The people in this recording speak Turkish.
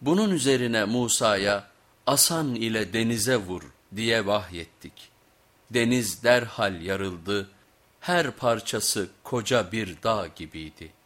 Bunun üzerine Musa'ya asan ile denize vur diye vahyettik. Deniz derhal yarıldı, her parçası koca bir dağ gibiydi.''